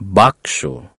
baksyo